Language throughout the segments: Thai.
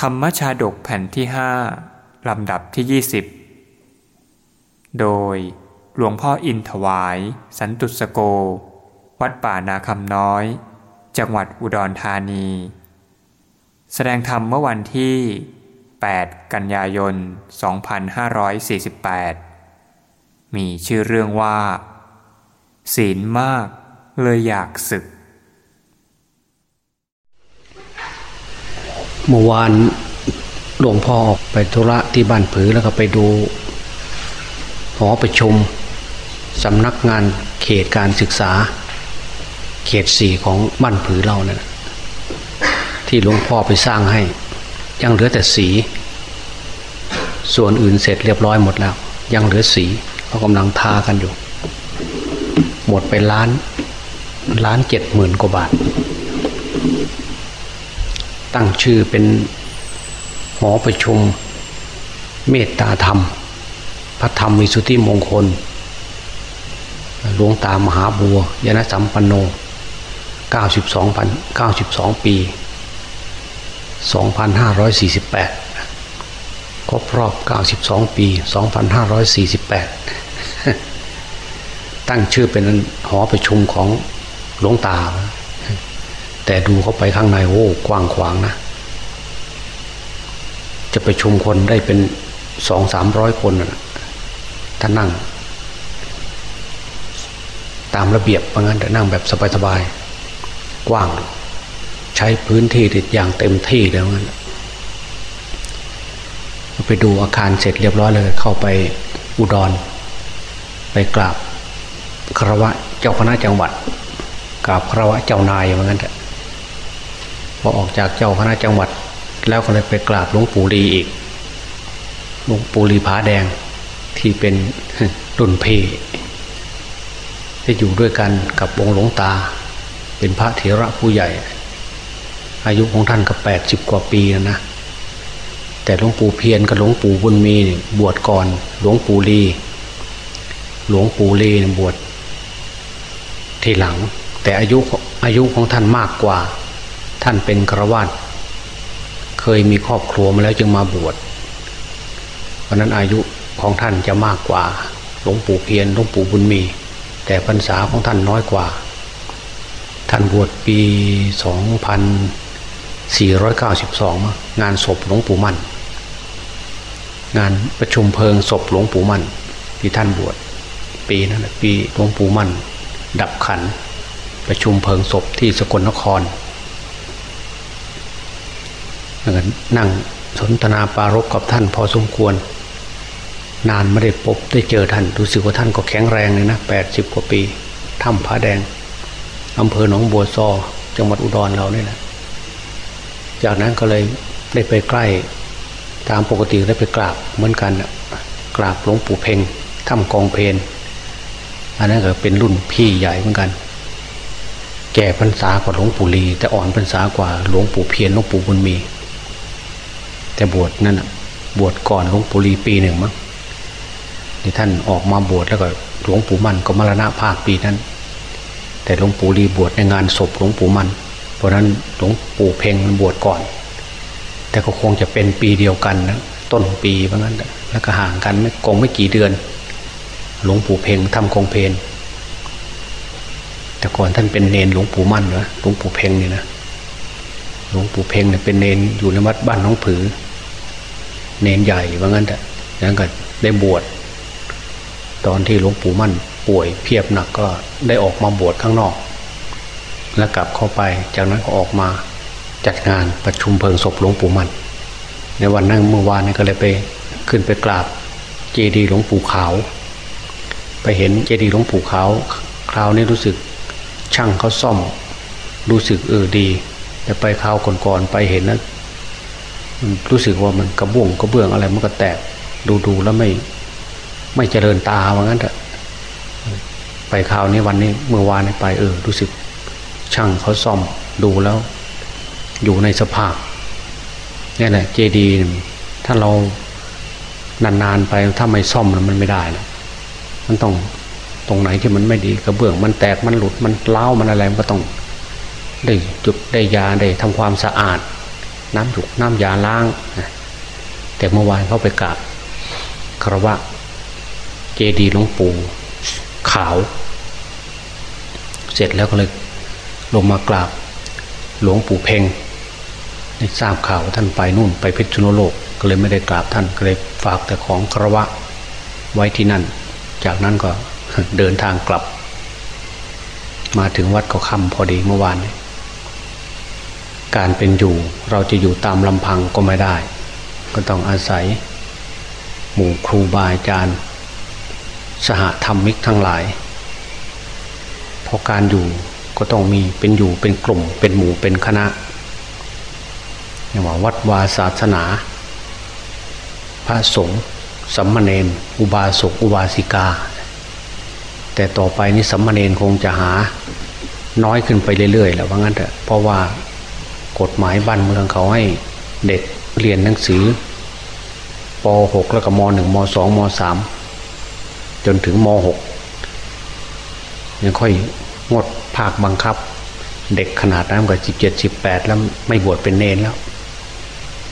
ธรรมชาดกแผ่นที่ห้าลำดับที่ยี่สิบโดยหลวงพ่ออินถวาย สันตุสโก วัดป่านาคำน้อย จังหวัดอุดรธานี แสดงธรรมเมื่อวันที่ 8 กันยายน 2548 มีชื่อเรื่องว่า ศีลมากเลยอยากศึก เมื่อวานหลวงพ่อออกไปธุระที่บ้านผือแล้วก็ไปดูหอประชุมสำนักงานเขตการศึกษา เขตสี่ของบ้านผือเราเนี่ยที่หลวงพ่อไปสร้างให้ ยังเหลือแต่สี ส่วนอื่นเสร็จเรียบร้อยหมดแล้ว ยังเหลือสีเขากำลังทากันอยู่ หมดไปล้านล้านเจ็ดหมื่นกว่าบาท ตั้งชื่อเป็นหอประชุมเมตตาธรรม พระธรรมวิสุทธิมงคล หลวงตามหาบัวยนสัมปันโน 92พัน92 ปี 2548 ครบรอบ 92 ปี 2548 ตั้งชื่อเป็นหอประชุมของหลวงตา แต่ดูเข้าไปข้างในโอ้กว้างขวางนะ จะไปชุมคนได้เป็นสองสามร้อยคนนะถ้านั่ง ตามระเบียบเพราะงั้นแต่นั่งแบบสบายๆกว้าง ใช้พื้นที่ติดอย่างเต็มที่แล้วงั้นไปดูอาคารเสร็จเรียบร้อยเลย เข้าไปอุดร ไปกราบครวะเจ้าคณะจังหวัดกราบครวะเจ้านายเหมือนกันพ อออกจากเจ้าคณะจังหวัด แล้วก็เลยไปกราบหลวงปู่ลีอีกหลวงปู่ลีผาแดงที่เป็นรุ่นเพที่อยู่ด้วยกันกับวงค์หลวงตา เป็นพระเถระผู้ใหญ่ อายุของท่านก็แปดสิบกว่าปีแล้วนะแต่หลวงปู่เพียรกับหลวงปู่บุญมีบวชก่อนหลวงปู่ลีหลวงปู่ลีบวชทีหลัง แต่อายุอายุของท่านมากกว่า ท่านเป็นกระวาดเคยมีครอบครัวมาแล้วจึงมาบวชเพราะนั้นอายุของท่านจะมากกว่าหลวงปู่เพียรหลวงปู่บุญมี แต่พรรษาของท่านน้อยกว่า ท่านบวชปี 2492 งานศพหลวงปู่มั่น งานประชุมเพลิงศพหลวงปู่มั่น ที่ท่านบวชปีนั้นปีหลวงปู่มั่น ดับขันประชุมเพลิงศพที่สกลนคร นั่งสนทนาปารกกับท่านพอสมควร นานไม่ได้พบได้เจอท่าน รู้สึกว่าท่านก็แข็งแรงเลยนะแปดสิบกว่าปีถ้ำผาแดงอำเภอหนองบัวซอจังหวัดอุดรเราเนี่ยนะจากนั้นก็เลยได้ไปใกล้ตามปกติได้ไปกราบเหมือนกันกราบหลวงปู่เพ่งถ้ำกองเพนอันนั้นก็เป็นรุ่นพี่ใหญ่เหมือนกัน แก่พรรษากว่าหลวงปู่ลี แต่อ่อนพรรษากว่าหลวงปู่เพียรหลวงปู่บุญมี แต่บวชนั่นบวชก่อนหลวงปู่ลีปีหนึ่งมั้งที่ท่านออกมาบวชแล้วก็หลวงปู่มันก็มรณะภาคปีนั้น แต่หลวงปู่ลีบวชในงานศพหลวงปู่มัน เพราะนั้นหลวงปู่เพ่งบวชก่อน แต่ก็คงจะเป็นปีเดียวกันนะต้นปีเพราะนั้นแล้วก็ห่างกันไม่คงไม่กี่เดือน หลวงปู่เพ่งทำคงเพนแต่ก่อนท่านเป็นเนนหลวงปู่มั่นเหรอหลวงปู่เพ่งนี่นะหลวงปู่เพ่งเนี่ยเป็นเนนอยู่ในวัดบ้านน้องผือ เนนใหญ่ว่างั้นแต่ยังก็ได้บวชตอนที่หลวงปู่มั่นป่วยเพียบหนักก็ได้ออกมาบวชข้างนอก แล้วกลับเข้าไปจากนั้นก็ออกมาจัดงานประชุมเพลิงศพหลวงปู่มั่น ในวันนั้นเมื่อวานนี้ก็เลยไปขึ้นไปกราบเจดีย์หลวงปู่ขาว ไปเห็นเจดีย์หลวงปู่ขาว คราวนี้รู้สึกช่างเขาซ่อม รู้สึกเออดี แต่ไปคราวก่อนๆไปเห็นนะ รู้สึกว่ามันกระบุ่งกระเบื้องอะไรมันก็แตกดูดูแล้วไม่ไม่เจริญตาว่างั้นเถอะไปคราวนี้วันนี้เมื่อวานไปเออรู้สึกช่างเขาซ่อมดูแล้ว อยู่ในสภาพนี่แหละเจดีถ้าเรานานๆไปถ้าไม่ซ่อมมันไม่ได้นะมันต้องตรงไหนที่มันไม่ดีกระเบื้อง มันแตกมันหลุดมันเล้ามันอะไรมันก็ต้อง ได้จุดได้ยาได้ทำความสะอาด น้ำจุกน้ำยาล้าง แต่เมื่อวานเขาไปกราบคารวะ เจดีหลวงปู่ขาว เสร็จแล้วก็เลยลงมากราบหลวงปู่เพ่งในทราบข่าวท่านไปนู่นไปเพชรนุโลกก็เลยไม่ได้กราบท่านก็เลยฝากแต่ของคารวะไว้ที่นั่น จากนั้นก็เดินทางกลับ มาถึงวัดก็ค่ำพอดีเมื่อวาน การเป็นอยู่ เราจะอยู่ตามลำพังก็ไม่ได้ ก็ต้องอาศัย หมู่ครูบาอาจารย์ สหธรรมิกทั้งหลายเพราะการอยู่ก็ต้องมีเป็นอยู่เป็นกลุ่มเป็นหมู่เป็นคณะอย่างว่าวัดวาศาสนา พระสงฆ์สัมมาเนนอุบาสกอุบาสิกา แต่ต่อไปนี้สัมมาเนนคงจะหาน้อยขึ้นไปเรื่อยๆแล้วว่างั้นเถอะเพราะว่า กฎหมายบ้านเมืองเขาให้เด็กเรียนหนังสือป .6 แล้วก็ม .1 ม .2 ม .3 จนถึงม .6 ยังค่อยงดภาคบังคับ เด็กขนาดนั้นก็สิบเจ็ดสิบแปดแล้วไม่บวชเป็นเนนแล้ว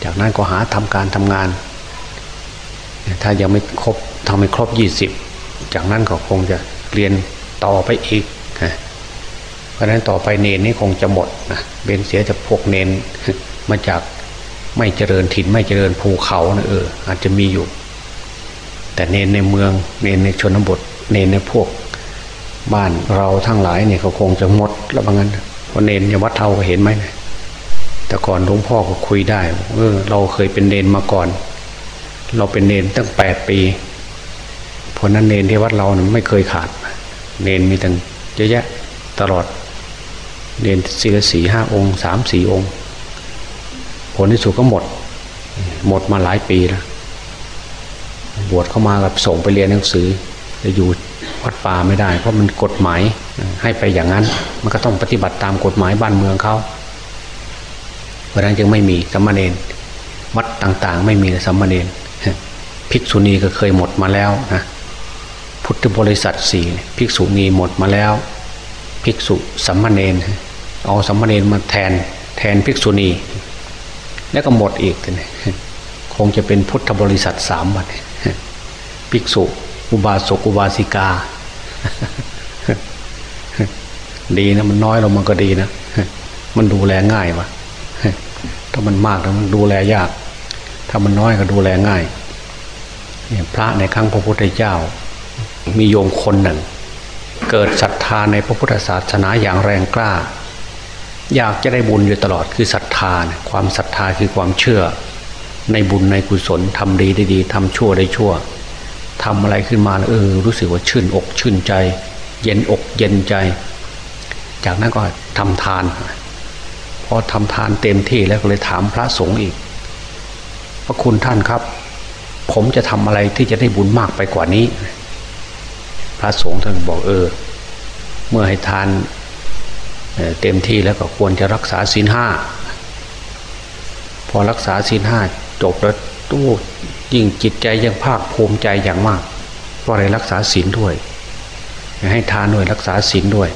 จากนั้นก็หาทำการทำงาน ถ้ายังไม่ครบทำให้ครบยี่สิบจากนั้นก็คงจะเรียนต่อไปอีกเพ ราะนั้นต่อไปเนนนี่คงจะหมดนะเบนเสียจะพวกเนนมาจากไม่เจริญถิ่นไม่เจริญภูเขานะเอออาจจะมีอยู่ แต่เนนในเมืองเนนในชนบท เนนในพวก บ้านเราทั้งหลายเนี่ยเขาคงจะหมดแล้วบางงั้นเพราะเนนยวัดเทาก็เห็นไหมแต่ก่อนหลวงพ่อก็คุยได้เออเราเคยเป็นเนนมาก่อน เราเป็นเนนตั้งแปดปีเพราะนั้นเนนที่วัดเราเนี่ยไม่เคยขาด เนนมีตั้งเยอะแยะตลอด เรียนสี่สี่ห้าองค์สามสี่องค์ ผลที่สุดก็หมด หมดมาหลายปีแล้วบวชเข้ามากับส่งไปเรียนหนังสือจะอยู่วัดป่าไม่ได้ เพราะมันกฎหมายให้ไปอย่างนั้น มันก็ต้องปฏิบัติตามกฎหมายบ้านเมืองเขาเพราะนั้นจึงไม่มีสัมมาเนนวัดต่างๆ ไม่มีสัมมาเนนภิกษุณีก็เคยหมดมาแล้วนะพุทธบริษัทสี่ภิกษุณีหมดมาแล้ว ภิกษุสัมมาเนนเอาสัมมาเนนมาแทนแทนภิกษุณี แล้วก็หมดอีกเลยคงจะเป็นพุทธบริษัทสามวันภิกษุ อุบาสกอุบาสิกา ดีนะมันน้อยลงมันก็ดีนะมันดูแลง่ายวะถ้ามันมากแล้วมันดูแลยาก ถ้ามันน้อยก็ดูแลง่ายเนี่ยพระในครั้งพระพุทธเจ้า มีโยมคนหนึ่ง เกิดศรัทธาในพระพุทธศาสนาอย่างแรงกล้า อยากจะได้บุญอยู่ตลอดคือศรัทธาความศรัทธาคือความเชื่อ ในบุญในกุศลทำดีได้ดีทำชั่วได้ชั่วทำอะไรขึ้นมาเออรู้สึกว่าชื่นอกชื่นใจ เย็นอกเย็นใจ จากนั้นก็ทำทานพอทำทานเต็มที่แล้วก็เลยถามพระสงฆ์อีก พระคุณท่านครับ ผมจะทำอะไรที่จะได้บุญมากไปกว่านี้ ระสงฆ์ท่านบอกเออ เมื่อให้ทานเต็มที่แล้วก็ควรจะรักษาศีลห้าพอรักษาศีลห้าจบแล้วตู้ยิ่งจิตใจยังภาคภูมิใจอย่างมากเพราะอะไรรักษาศีลด้วย ให้ทานด้วยรักษาศีลด้วย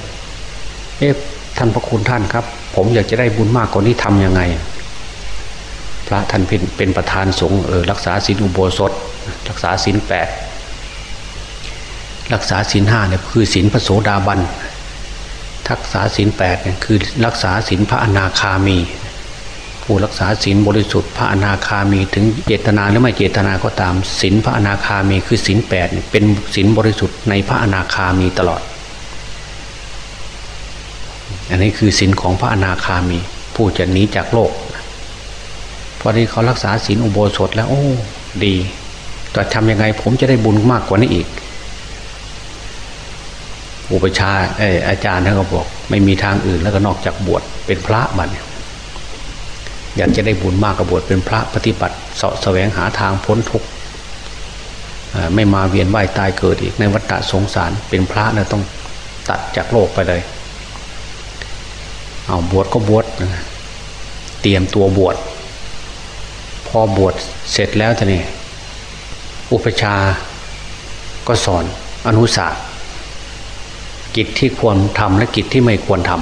เอ๊ะท่านพระคุณท่านครับ ผมอยากจะได้บุญมากกว่านี้ทํำยังไง พระท่านเป็นเป็นประธานสงฆ์เออรักษาศีลอุโบสถ รักษาศีลแปด รักษาศีลห้าเนี่ยคือศีลพระโสดาบันทักษาศีลแปดเนี่ยคือรักษาศีลพระอนาคามี ผู้รักษาศีลบริสุทธิ์พระอนาคามีถึงเจตนาหรือไม่เจตนาก็ตามศีลพระอนาคามีคือศีลแปดเป็นศีลบริสุทธิ์ในพระอนาคามีตลอด อันนี้คือศีลของพระอนาคามี ผู้จะหนีจากโลกพอที่เขารักษาศีลอุโบสถแล้วโอ้ดีแต่ทำยังไงผมจะได้บุญมากกว่านี้อีก อุปชาอาจารย์ท่านก็บอก ไม่มีทางอื่นแล้วก็นอกจากบวชเป็นพระมันอยากจะได้บุญมากกบบวชเป็นพระปฏิบัติเสาะแสวงหาทางพ้นทุกข์ไม่มาเวียนว่ายตายเกิดอีกในวัฏสงสารเป็นพระนะต้องตัดจากโลกไปเลย เอาบวชก็บวชเตรียมตัวบวชพอบวชเสร็จแล้วท่านี่อุปชาก็สอนอนุสาส กิจที่ควรทำและกิจที่ไม่ควรท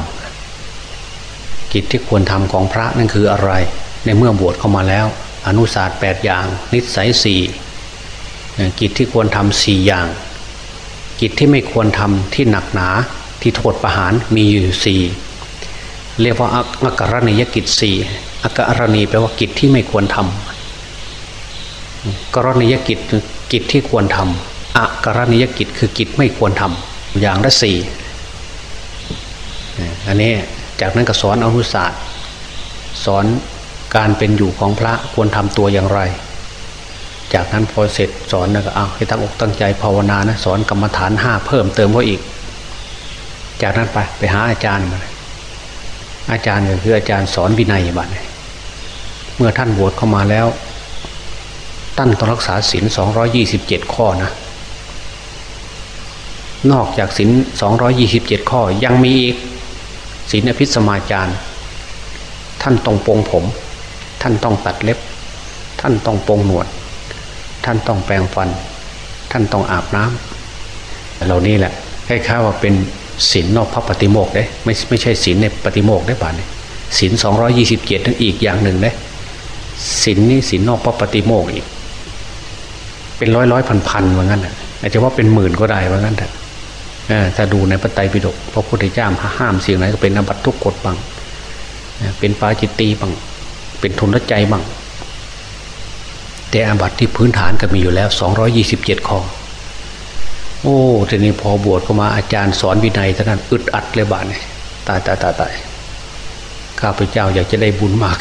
ำกิจที่ควรทำของพระนั่นคืออะไร ในเมื่อบวชเข้ามาแล้ว อนุศาสตร์แปดอย่าง นิสัยสี่กิจที่ควรทำสี่อย่าง กิจที่ไม่ควรทำที่หนักหนาที่โทษประหารมีอยู่สี่เรียกว่าอักรณียกิจสี่อักรณีแปลว่ากิจที่ไม่ควรทำกรณียกิจกิจที่ควรทำอักรณียกิจคือกิจไม่ควรทำ อย่างละสี่อันนี้จากนั้นก็สอนอนุศาสตร์ สอนการเป็นอยู่ของพระควรทำตัวอย่างไร จากนั้นพอเสร็จสอนแล้วก็เอาให้ตั้งอกตั้งใจภาวนานะสอนกรรมฐานห้าเพิ่มเติมไว้าอีก จากนั้นไปไปหาอาจารย์มาอาจารย์ก็คืออาจารย์สอนวินัยบัตรเมื่อท่านบวชเข้ามาแล้วท่านต้องรักษาศีลสองยี่สิบเจ็ดข้อนะ นอกจากศีลสองยี่สิบเจ็ดข้อยังมีอีกศีลอภิสมาจารท่านต้องปรงผม ท่านต้องตัดเล็บ ท่านต้องปรงหนวด ท่านต้องแปรงฟัน ท่านต้องอาบน้ำเหล่านี้แหละคล้ายๆว่าเป็นศีลนอกพระปฏิโมกได้ไม่ไม่ใช่ศีลในปฏิโมกได้ป่ะเนี่ยศีลสองร้อยี่สิบเจ็ดนั่นอีกอย่างหนึ่งได้ศีลนี่ศีลนอกพระปฏิโมกอีก เป็นร้อยร้อยพันพันว่างั้นอาจจะว่าเป็นหมื่นก็ได้ว่างั้นแต่ ถ้าดูในพระไตรปิฎกพระพุทธเจ้าห้ามสิ่งไหนก็เป็นอบัตทุกกฎบังเป็นปาจิตตีบังเป็นทุนละใจบังแต่อาบัตที่พื้นฐานก็มีอยู่แล้วสองยี่สิบเจ็ดข้อ โอ้ทีนี้พอบวชเข้ามาอาจารย์สอนวินัยท่านั้นอึดอัดเลยบาทเนี่ยตายตายตายตายข้าพเจ้าอยากจะได้บุญมาก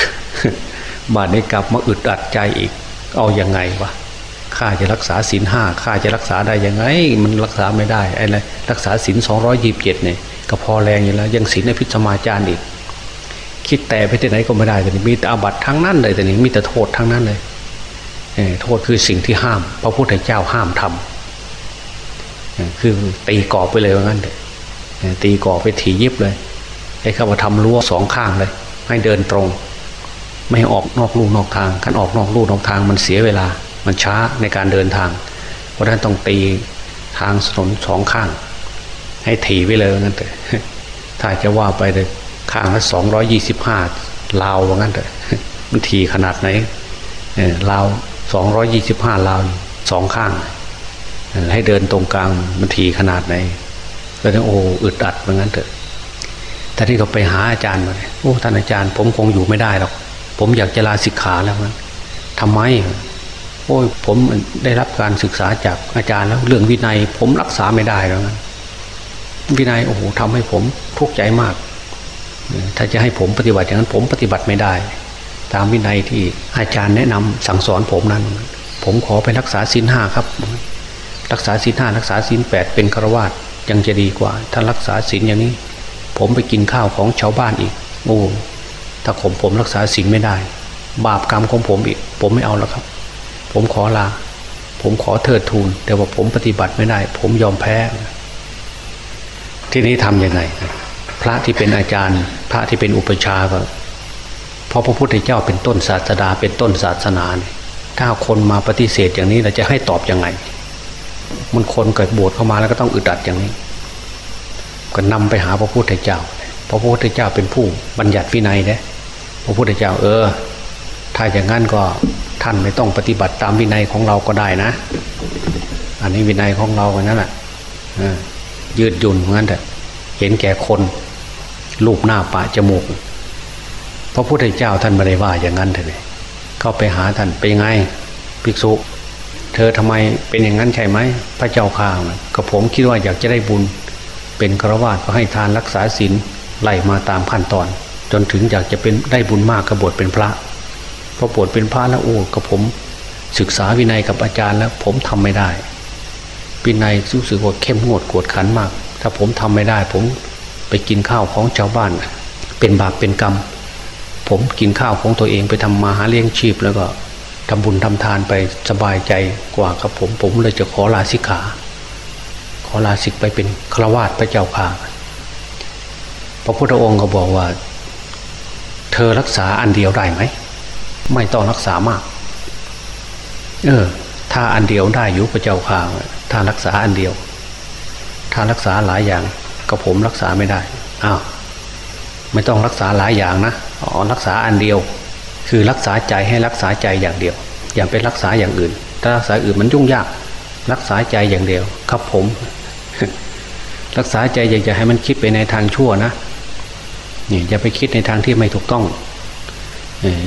บาทนี้กลับมาอึดอัดใจอีก เอาอยัางไงวะ ข้าจะรักษาศีลห้าข้าจะรักษาได้ยังไง มันรักษาไม่ได้ไอ้ไรรักษาศีลสองร้อยยี่สิบเจ็ดเนี่ยก็พอแรงอยู่แล้ว ยังศีลในพิสมาจารย์อีก คิดแต่ไปที่ไหนก็ไม่ได้แต่นี้มีแต่อาบัตทั้งนั้นเลยแต่นี้มีแต่โทษทั้งนั้นเลยโทษคือสิ่งที่ห้าม พระพุทธเจ้าห้ามทำคือตีกรอบไปเลยว่างั้นเลยตีกรอบไปถียิบเลยไอ้ข้าว่าทำรั้วสองข้างเลย ให้เดินตรง ไม่ให้ออกนอกลู่นอกทางการออกนอกลู่นอกทางมันเสียเวลา มันช้าในการเดินทาง เพราะนั้นต้องตีทางถนนสองข้าง ให้ถีไว้เลยงั้นแต่ถ้าจะว่าไปเลยข้างละสองร้อยี่สิบห้าลาวว่างั้นแต่มันถีขนาดไหนลาวสองร้อยี่สิบห้าลาวสองข้าง ให้เดินตรงกลางมันถีขนาดไหนแล้วโอ้อึดอัดเหมือนกันเถอะท่านที่เขาไปหาอาจารย์มาโอ้ท่านอาจารย์ ผมคงอยู่ไม่ได้หรอก ผมอยากจะลาสิกขาแล้วนะทำไม โอ้ยผมได้รับการศึกษาจากอาจารย์แล้วเรื่องวินัย ผมรักษาไม่ได้แล้วนะวินัยโอ้โหทำให้ผมทุกข์ใจมาก ถ้าจะให้ผมปฏิบัติอย่างนั้นผมปฏิบัติไม่ได้ ตามวินัยที่อาจารย์แนะนำสั่งสอนผมนั้น ผมขอไปรักษาศีลห้าครับ รักษาศีลห้ารักษาศีลแปดเป็นฆราวาสยังจะดีกว่า ถ้ารักษาศีลอย่างนี้ ผมไปกินข้าวของชาวบ้านอีกโอ้ถ้าผมผมรักษาศีลไม่ได้ บาปกรรมของผมอีก ผมไม่เอาแล้วครับ ผมขอลา ผมขอเทิดทูน แต่ว่าผมปฏิบัติไม่ได้ ผมยอมแพ้ ที่นี้ทำยังไง พระที่เป็นอาจารย์ พระที่เป็นอุปชาก็เพราะพระพุทธเจ้าเป็นต้นศาสดา เป็นต้นศาสนาเนี่ยถ้าคนมาปฏิเสธอย่างนี้เราจะให้ตอบยังไง มันคนเกิดบวชเข้ามาแล้วก็ต้องอึดอัดอย่างนี้ ก็นำไปหาพระพุทธเจ้าพระพุทธเจ้าเป็นผู้บัญญัติวินัยนี่ยพระพุทธเจ้าเออ ถ้าอย่างนั้นก็ ท่านไม่ต้องปฏิบัติตามวินัยของเราก็ได้นะ อันนี้วินัยของเราแค่นั้นแหละยืดหยุ่นงั้นแต่เห็นแก่คนรูปหน้าปะจมูกพระพุทธเจ้าท่านไม่ได้ว่าอย่างนั้นเลยเข้าไปหาท่านเป็นไงภิกษุ เธอทำไมเป็นอย่างนั้นใช่ไหมพระเจ้าข่าวก็ผมคิดว่าอยากจะได้บุญ เป็นกระวาดก็ให้ทานรักษาศีลไล่มาตามขั้นตอน จนถึงอยากจะเป็นได้บุญมากกระบวชเป็นพระ พอปวดเป็นพระแล้วโอ้กับผม ศึกษาวินัยกับอาจารย์แล้ว ผมทำไม่ได้วินัยรู้สึกว่าเข้มงวดกวดขันมาก ถ้าผมทำไม่ได้ ผมไปกินข้าวของชาวบ้าน เป็นบาปเป็นกรรม ผมกินข้าวของตัวเองไปทำมาหาเลี้ยงชีพแล้วก็ทำบุญทำทานไปสบายใจกว่าครับผม ผมเลยจะขอลาสิกขา ขอลาสิกไปเป็นฆราวาสพระเจ้าค่ะพระพุทธองค์ก็บอกว่า เธอรักษาอันเดียวได้ไหม ไม่ต้องรักษามาก เออ ถ้าอันเดียวได้อยู่พระเจ้าข่าถ้ารักษาอันเดียว ถ้ารักษาหลายอย่างก็ผมรักษาไม่ได้อ้าวไม่ต้องรักษาหลายอย่างนะอ๋อรักษาอันเดียว คือรักษาใจให้รักษาใจอย่างเดียว อย่าไปรักษาอย่างอื่น ถ้ารักษาอื่นมันยุ่งยาก รักษาใจอย่างเดียว ครับผม รักษาใจอย่าจะให้มันคิดไปในทางชั่วนะนี่อย่าไปคิดในทางที่ไม่ถูกต้อง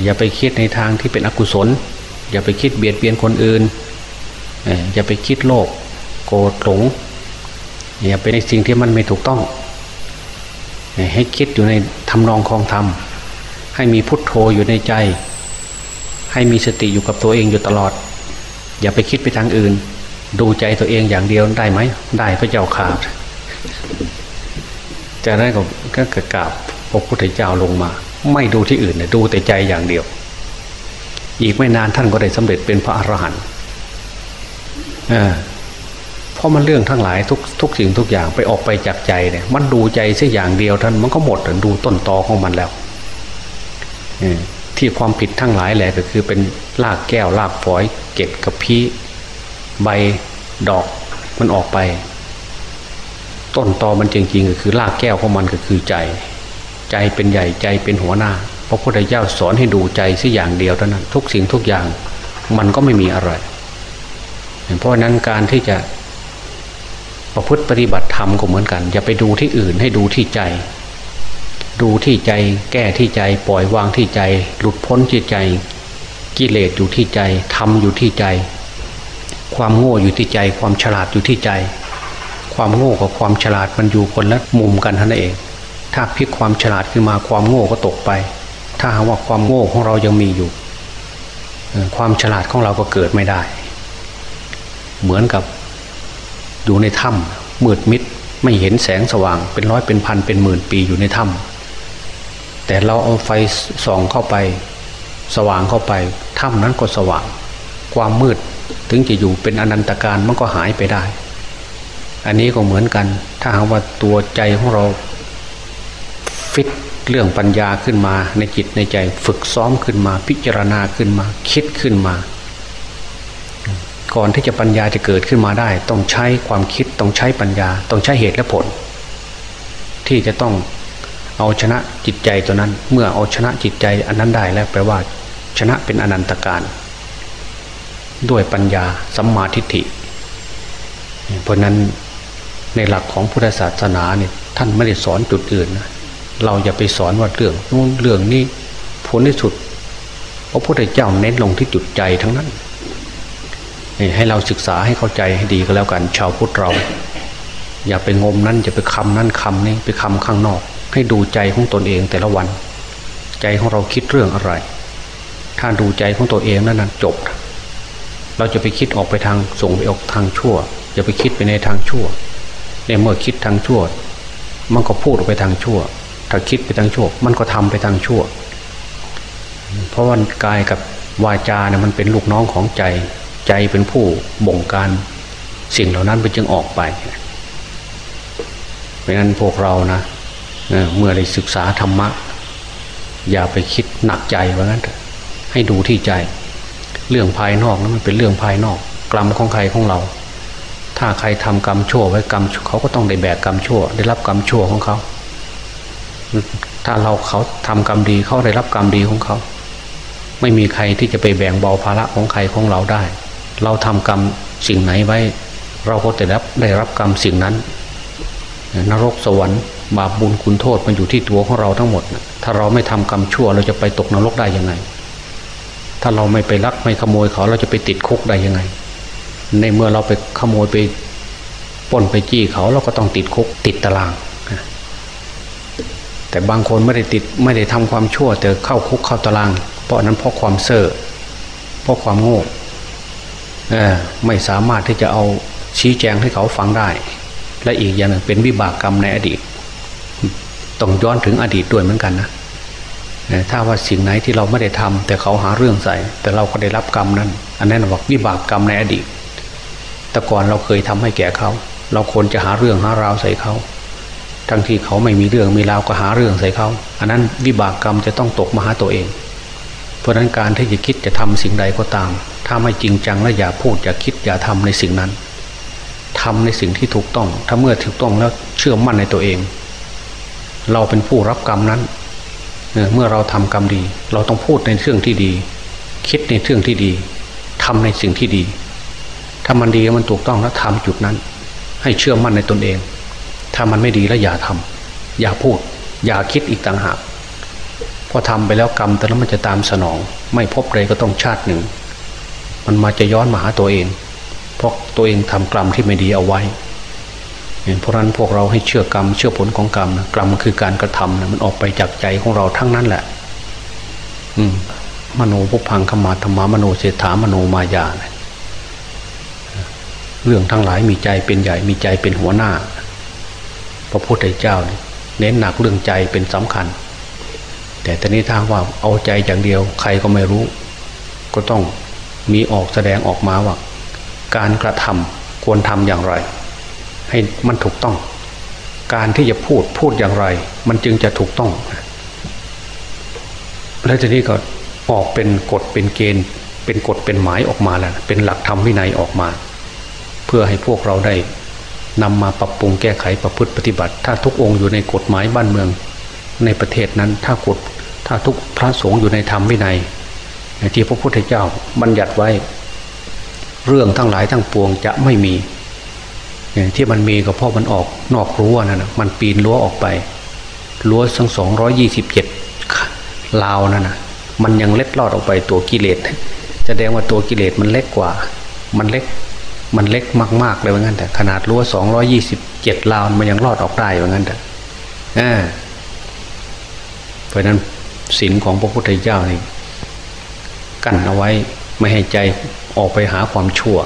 อย่าไปคิดในทางที่เป็นอกุศล อย่าไปคิดเบียดเบียนคนอื่น อย่าไปคิดโลภโกรธหลงอย่าไปในสิ่งที่มันไม่ถูกต้อง ให้คิดอยู่ในทำนองคองธรรม ให้มีพุทโธอยู่ในใจ ให้มีสติอยู่กับตัวเองอยู่ตลอด อย่าไปคิดไปทางอื่น ดูใจตัวเองอย่างเดียวได้ไหม ได้พระเจ้าขาดจะได้ก็ก็เกิดกราบพระพุทธเจ้าลงมา ไม่ดูที่อื่นเลยดูแต่ใจอย่างเดียว อีกไม่นานท่านก็ได้สำเร็จเป็นพระอรหันต์เพราะมันเรื่องทั้งหลายทุกทุกสิ่งทุกอย่างไปออกไปจากใจเนี่ย มันดูใจเสียอย่างเดียวท่านมันก็หมดดูต้นตอของมันแล้วที่ความผิดทั้งหลายแหละก็คือเป็นลากแก้วลากฝอย เก็บกระพี้ใบดอกมันออกไป ต้นตอมันจริงๆก็คือลากแก้วของมันก็คือใจ ใจเป็นใหญ่ใจเป็นหัวหน้า พระพุทธเจ้าสอนให้ดูใจสิอย่างเดียวเท่านั้น ทุกสิ่งทุกอย่างมันก็ไม่มีอะไร เพราะนั้นการที่จะประพฤติปฏิบัติธรรมก็เหมือนกัน อย่าไปดูที่อื่นให้ดูที่ใจ ดูที่ใจแก้ที่ใจปล่อยวางที่ใจ หลุดพ้นที่ใจ กิเลสอยู่ที่ใจทำอยู่ที่ใจ ความโง่อยู่ที่ใจ ความฉลาดอยู่ที่ใจ ความโง่กับความฉลาดมันอยู่คนละมุมกันท่านเอง ถ้าพลิกความฉลาดขึ้นมาความโง่ก็ตกไป ถ้าหากว่าความโง่ของเรายังมีอยู่ความฉลาดของเราก็เกิดไม่ได้ เหมือนกับอยู่ในถ้ำมืดมิดไม่เห็นแสงสว่างเป็นร้อยเป็นพันเป็นหมื่นปีอยู่ในถ้ำแต่เราเอาไฟส่องเข้าไป สว่างเข้าไปถ้ำนั้นก็สว่าง ความมืดถึงจะอยู่เป็นอนันตการมันก็หายไปได้ อันนี้ก็เหมือนกัน ถ้าหากว่าตัวใจของเรา เรื่องปัญญาขึ้นมาในจิตในใจ ฝึกซ้อมขึ้นมา พิจารณาขึ้นมา คิดขึ้นมา ก่อนที่จะปัญญาจะเกิดขึ้นมาได้ ต้องใช้ความคิดต้องใช้ปัญญา ต้องใช้เหตุและผล ที่จะต้องเอาชนะจิตใจตัวนั้น เมื่อเอาชนะจิตใจอันนั้นได้แล้วแปลว่า ชนะเป็นอนันตการ ด้วยปัญญาสัมมาทิฏฐิเพราะนั้นในหลักของพุทธศาสนาเนี่ยท่านไม่ได้สอนจุดอื่นนะ เราอย่าไปสอนว่าเรื่องนู้นเรื่องนี้ผลที่สุดพระพุทธเจ้าเน้นลงที่จุดใจทั้งนั้นให้เราศึกษาให้เข้าใจให้ดีก็แล้วกัน ชาวพุทธเรา อย่าไปงมนั้นอย่าไปคำนั้นคำนี้ไปคำข้างนอก ให้ดูใจของตนเองแต่ละวัน ใจของเราคิดเรื่องอะไร ถ้าดูใจของตัวเองนั่นนะจบ เราจะไปคิดออกไปทางส่งไปออกทางชั่วอย่าไปคิดไปในทางชั่วในเมื่อคิดทางชั่ว มันก็พูดออกไปทางชั่ว ถ้าคิดไปทางชั่ว มันก็ทำไปทางชั่ว เพราะว่ากายกับวาจาเนี่ยมันเป็นลูกน้องของใจ ใจเป็นผู้บงการสิ่งเหล่านั้นไปจึงออกไป เพราะนั้นพวกเรานะเมื่อได้ศึกษาธรรมะ อย่าไปคิดหนักใจว่างั้นให้ดูที่ใจ เรื่องภายนอกนั้นมันเป็นเรื่องภายนอก กรรมของใครของเรา ถ้าใครทำกรรมชั่วไว้กรรมเขาก็ต้องได้แบกกรรมชั่ว ได้รับกรรมชั่วของเขา ถ้าเราเขาทำกรรมดีเขาได้รับกรรมดีของเขา ไม่มีใครที่จะไปแบ่งเบาภาระของใครของเราได้ เราทำกรรมสิ่งไหนไว้ เราก็ได้รับได้รับกรรมสิ่งนั้น นรกสวรรค์บาปบุญคุณโทษมันอยู่ที่ตัวของเราทั้งหมด ถ้าเราไม่ทำกรรมชั่วเราจะไปตกนรกได้ยังไง ถ้าเราไม่ไปลักไม่ขโมยเขาเราจะไปติดคุกได้ยังไง ในเมื่อเราไปขโมยไปป่นไปจี้เขาเราก็ต้องติดคุกติดตาราง แต่บางคนไม่ได้ติดไม่ได้ทำความชั่ว แต่เข้าคุกเข้าตาราง เพราะนั้นเพราะความเซ่อเพราะความโง่ไม่สามารถที่จะเอาชี้แจงให้เขาฟังได้ และอีกอย่างหนึ่งเป็นวิบากกรรมในอดีตต้องย้อนถึงอดีตด้วยเหมือนกันนะถ้าว่าสิ่งไหนที่เราไม่ได้ทำแต่เขาหาเรื่องใส่ แต่เราก็ได้รับกรรมนั้น อันนั้นว่าวิบากกรรมในอดีตแต่ก่อนเราเคยทำให้แก่เขา เราควรจะหาเรื่องหาราวใส่เขา ทั้งที่เขาไม่มีเรื่องมีราวก็หาเรื่องใส่เขา อันนั้นวิบากกรรมจะต้องตกมาหาตัวเอง เพราะนั้นการที่จะคิดจะทำสิ่งใดก็ตาม ถ้าไม่จริงจังและอย่าพูดอย่าคิดอย่าทำในสิ่งนั้นทำในสิ่งที่ถูกต้อง ถ้าเมื่อถูกต้องแล้วเชื่อมั่นในตัวเอง เราเป็นผู้รับกรรมนั้นเมื่อเราทำกรรมดี เราต้องพูดในเรื่องที่ดี คิดในเรื่องที่ดีทำในสิ่งที่ดีถ้ามันดีมันถูกต้องแล้วทำจุดนั้น ให้เชื่อมั่นในตนเอง ถ้ามันไม่ดีแล้วอย่าทำอย่าพูด อย่าคิดอีกต่างหากพอทำไปแล้วกรรมแต่แล้วมันจะตามสนอง ไม่พบเลยก็ต้องชาติหนึ่ง มันมาจะย้อนมาหาตัวเอง เพราะตัวเองทำกรรมที่ไม่ดีเอาไว้เพราะนั้นพวกเราให้เชื่อกรรม เชื่อผลของกรรมนะกรรมคือการกระทำนะมันออกไปจากใจของเราทั้งนั้นแหละ อืมมโนภพังขมาธรรมามโนเศรษฐามโนมายานะเรื่องทั้งหลายมีใจเป็นใหญ่มีใจเป็นหัวหน้า พระพุทธเจ้าเน้นหนักเรื่องใจเป็นสำคัญ แต่ตอนนี้ทาว่าเอาใจอย่างเดียวใครก็ไม่รู้ ก็ต้องมีออกแสดงออกมาว่า การกระทำควรทำอย่างไร ให้มันถูกต้อง การที่จะพูดพูดอย่างไร มันจึงจะถูกต้อง แล้วทีนี้ก็ออกเป็นกฎเป็นเกณฑ์ เป็นกฎเป็นหมายออกมาแล้วเป็นหลักธรรมวินัยออกมา เพื่อให้พวกเราได้ นำมาปรับปรุงแก้ไขประพฤติปฏิบัติ ถ้าทุกองค์อยู่ในกฎหมายบ้านเมือง ในประเทศนั้นถ้ากฎถ้าทุกพระสงฆ์อยู่ในธรรมวินัยที่พระพุทธเจ้าบัญญัติไว้ เรื่องทั้งหลายทั้งปวงจะไม่มีที่มันมีก็เพราะมันออกนอกรั้วนั่นนะมันปีนรั้วออกไปรั้วทั้งสองร้อยยี่สิบเจ็ดลาวนั่นนะมันยังเล็ดลอดออกไปตัวกิเลสแสดงว่าตัวกิเลสมันเล็กกว่า มันเล็ก มันเล็กมากๆเลยว่างั้นแต่ขนาดรั้วสองร้อยี่สิบเจ็ดลาวมันยังรอดออกได้ว่างั้นแต่เพราะนั้นศีลของพระพุทธเจ้านี่กั้นเอาไว้ไม่ให้ใจออกไปหาความชั่ว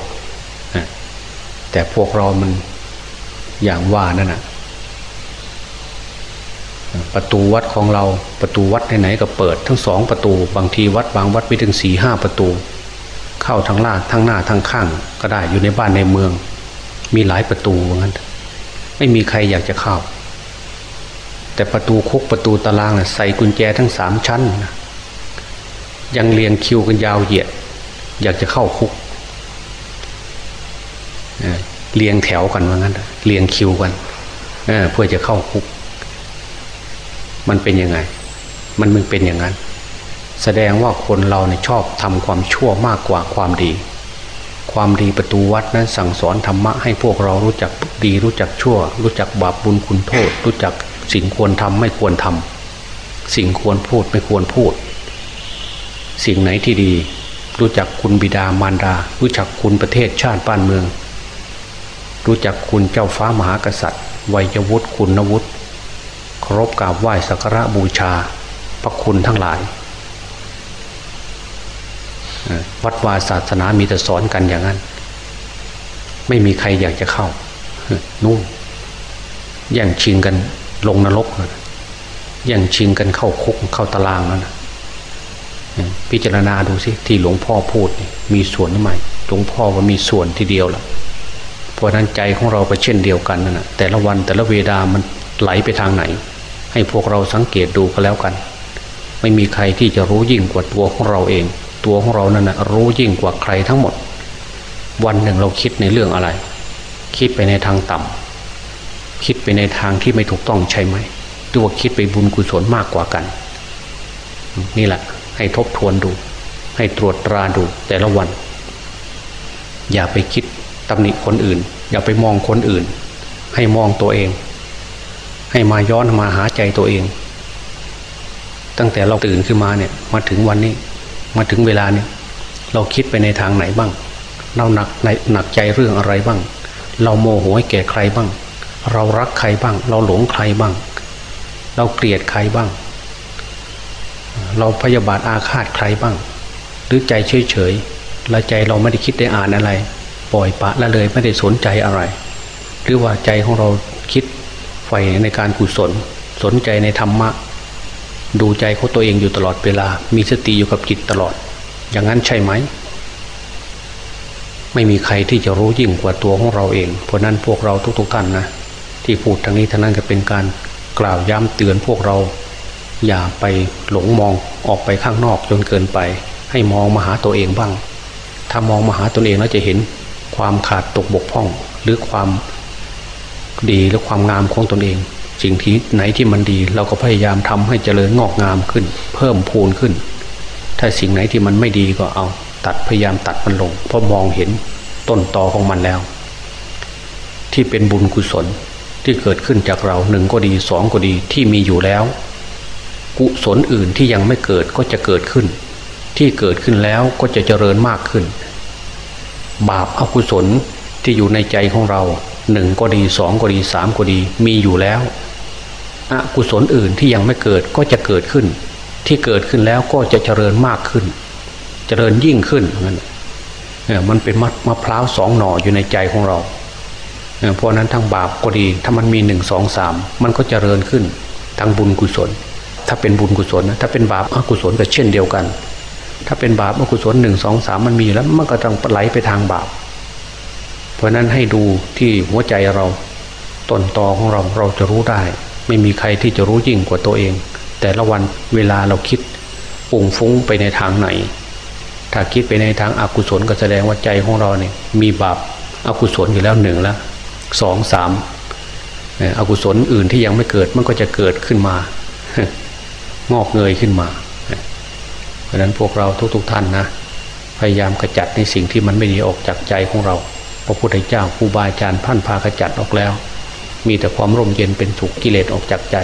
แต่พวกเรามันอย่างว่านั่นนะประตูวัดของเราประตูวัดไหนๆก็เปิด ทั้งสองประตู บางทีวัดบางวัดไปถึงสี่ห้าประตู เข้าทางล่างทางหน้าทางข้าง ก็ได้อยู่ในบ้านในเมือง มีหลายประตูว่างั้นไม่มีใครอยากจะเข้า แต่ประตูคุกประตูตารางใส่กุญแจทั้งสามชั้นนะยังเรียงคิวกันยาวเหยียด อยากจะเข้าคุกเรียงแถวกันว่างั้นเรียงคิวกันเพื่อจะเข้าคุก มันเป็นยังไง มันมึงเป็นอย่างนั้น แสดงว่าคนเราเนี่ยชอบทำความชั่วมากกว่าความดี ความดีประตูวัดนั้นสั่งสอนธรรมะให้พวกเรารู้จักดีรู้จักชั่ว รู้จักบาปบุญคุณโทษ รู้จักสิ่งควรทำไม่ควรทำสิ่งควรพูดไม่ควรพูด สิ่งไหนที่ดี รู้จักคุณบิดามารดา รู้จักคุณประเทศชาติบ้านเมือง รู้จักคุณเจ้าฟ้ามหากษัตริย์วัยวุฒิคุณวุฒิเคารพกราบไหว้สักการะบูชา พระคุณทั้งหลาย วัดวาศาสนามีแต่สอนกันอย่างนั้น ไม่มีใครอยากจะเข้านู่นแย่งชิงกันลงนรกแย่งชิงกันเข้าคุกเข้าตารางนั่นพิจารณาดูสิที่หลวงพ่อพูดมีส่วนหรือไม่หลวงพ่อว่ามีส่วนทีเดียวล่ะเพราะนั้นใจของเราก็เช่นเดียวกันนั่นแหะแต่ละวันแต่ละเวลามันไหลไปทางไหน ให้พวกเราสังเกตดูก็แล้วกัน ไม่มีใครที่จะรู้ยิ่งกว่าตัวของเราเอง ตัวของเรานั่นนะรู้ยิ่งกว่าใครทั้งหมด วันหนึ่งเราคิดในเรื่องอะไร คิดไปในทางต่ำคิดไปในทางที่ไม่ถูกต้องใช่ไหมตัวคิดไปบุญกุศลมากกว่ากัน นี่แหละ ให้ทบทวนดู ให้ตรวจตราดูแต่ละวัน อย่าไปคิดตำหนิคนอื่น อย่าไปมองคนอื่น ให้มองตัวเอง ให้มาย้อนมาหาใจตัวเอง ตั้งแต่เราตื่นขึ้นมาเนี่ยมาถึงวันนี้ มาถึงเวลาเนี่ยเราคิดไปในทางไหนบ้าง เราหนักในหนักใจเรื่องอะไรบ้าง เราโมโหให้แก่ใครบ้าง เรารักใครบ้าง เราหลงใครบ้าง เราเกลียดใครบ้าง เราพยาบาทอาฆาตใครบ้าง หรือใจเฉยเฉยละใจเราไม่ได้คิดได้อ่านอะไร ปล่อยปะละเลยไม่ได้สนใจอะไร หรือว่าใจของเราคิดใฝ่ในการกุศล สนใจในธรรมะ ดูใจเขาตัวเองอยู่ตลอดเวลา มีสติอยู่กับจิตตลอด อย่างนั้นใช่ไหม ไม่มีใครที่จะรู้ยิ่งกว่าตัวของเราเอง เพราะนั้นพวกเราทุก ๆ ท่านนะที่พูดทางนี้ท่านั้นก็เป็นการกล่าวย้ำเตือนพวกเรา อย่าไปหลงมองออกไปข้างนอกจนเกินไป ให้มองมาหาตัวเองบ้าง ถ้ามองมาหาตนเองแล้วจะเห็นความขาดตกบกพร่อง หรือความดีและความงามของตนเอง สิ่งที่ไหนที่มันดี เราก็พยายามทำให้เจริญงอกงามขึ้น เพิ่มพูนขึ้น ถ้าสิ่งไหนที่มันไม่ดีก็เอา ตัดพยายามตัดมันลง เพราะมองเห็นต้นตอของมันแล้ว ที่เป็นบุญกุศลที่เกิดขึ้นจากเราหนึ่งก็ดีสองก็ดีที่มีอยู่แล้ว กุศลอื่นที่ยังไม่เกิดก็จะเกิดขึ้น ที่เกิดขึ้นแล้วก็จะเจริญมากขึ้น บาปอกุศลที่อยู่ในใจของเราหนึ่งก็ดีสองก็ดีสามก็ดีมีอยู่แล้ว อกุศลอื่นที่ยังไม่เกิดก็จะเกิดขึ้น ที่เกิดขึ้นแล้วก็จะเจริญมากขึ้น เจริญยิ่งขึ้นนั่นมันเป็นมะมะพร้าวสองหน่ออยู่ในใจของเราเพราะนั้นทางบาปก็ดีถ้ามันมีหนึ่งสองสามมันก็เจริญขึ้นทางบุญกุศล ถ้าเป็นบุญกุศลนะถ้าเป็นบาปอกุศลก็เช่นเดียวกัน ถ้าเป็นบาปอกุศลหนึ่งสองสามมันมีแล้วมันก็ต้องไหลไปทางบาป เพราะนั้นให้ดูที่หัวใจเราต้นตอของเราเราจะรู้ได้ ไม่มีใครที่จะรู้ยิ่งกว่าตัวเอง แต่ละวันเวลาเราคิดปุ่งฟุ้งไปในทางไหน ถ้าคิดไปในทางอากุศลก็แสดงว่าใจของเราเนี่ยมีบาปอากุศลอยู่แล้วหนึ่งแล้วสองสามอกุศลอื่นที่ยังไม่เกิดมันก็จะเกิดขึ้นมางอกเงยขึ้นมา เพราะนั้นพวกเราทุกๆทท่านนะพยายามกระจัดในสิ่งที่มันไม่ดีออกจากใจของเรา พระพุทธเจ้าครูบาอาจารย์พันพากระจัดออกแล้ว มีแต่ความร่มเย็นเป็นสุขกิเลสออกจากใจ